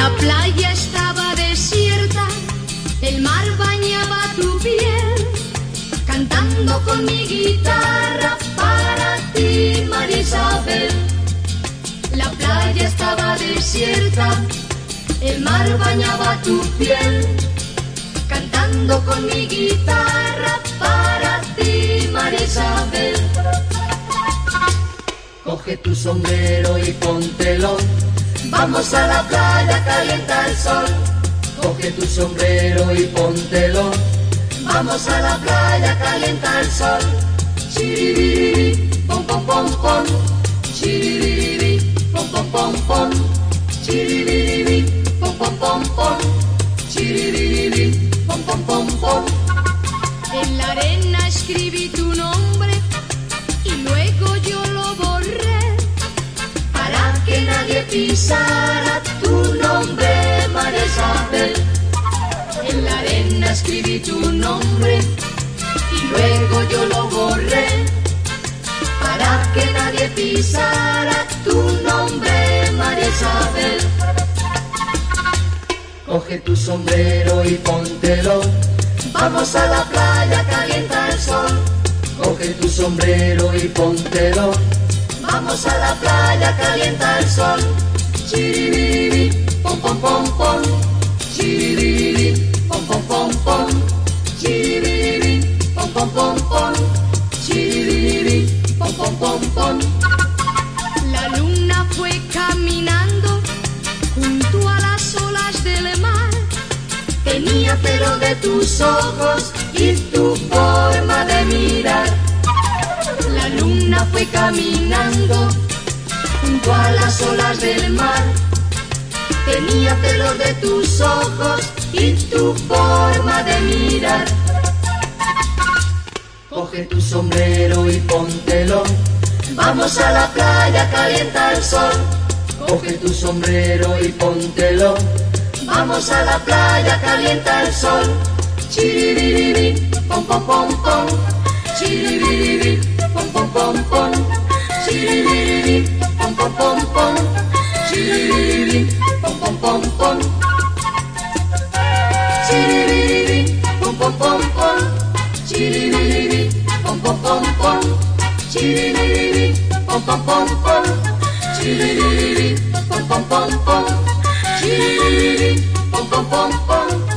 La playa estaba desierta, el mar bañaba tu piel, cantando con mi guitarra para ti, Marisabel. La playa estaba desierta, el mar bañaba tu piel, cantando con mi guitarra para ti, Marisabel. Coge tu sombrero y póntelo vamos a la playa, calienta el sol. Coge tu sombrero y póntelo Vamos a la playa, calienta el sol. Chiribiri, pom pom pom pom. Chiribiri, pom pom pom pom. Chiribiri, pom pom pom pom. Pisara tu nombre, María Isabel en la arena escribí tu nombre y luego yo lo borré para que nadie pisara tu nombre, María Isabel. Coge tu sombrero y póntelo, vamos a la playa, calienta el sol. Coge tu sombrero y póntelo, vamos a la playa, calienta el sol. Chiribiri, pom pom pom pom, chiribiri pom pom pom pom, chiribiri, pom pom pom pom, pom pom pom pom. La luna fue caminando junto a las olas del mar. Tenía celo de tus ojos y tu forma de mirar. La luna fue caminando junto a las olas del mar. Tenía celos de tus ojos y tu forma de mirar. Coge tu sombrero y póntelo. Vamos a la playa, calienta el sol. Coge tu sombrero y póntelo. Vamos a la playa, calienta el sol. Chiribiri, pom pom pom pom. Chiribiri, pom pom pom pom.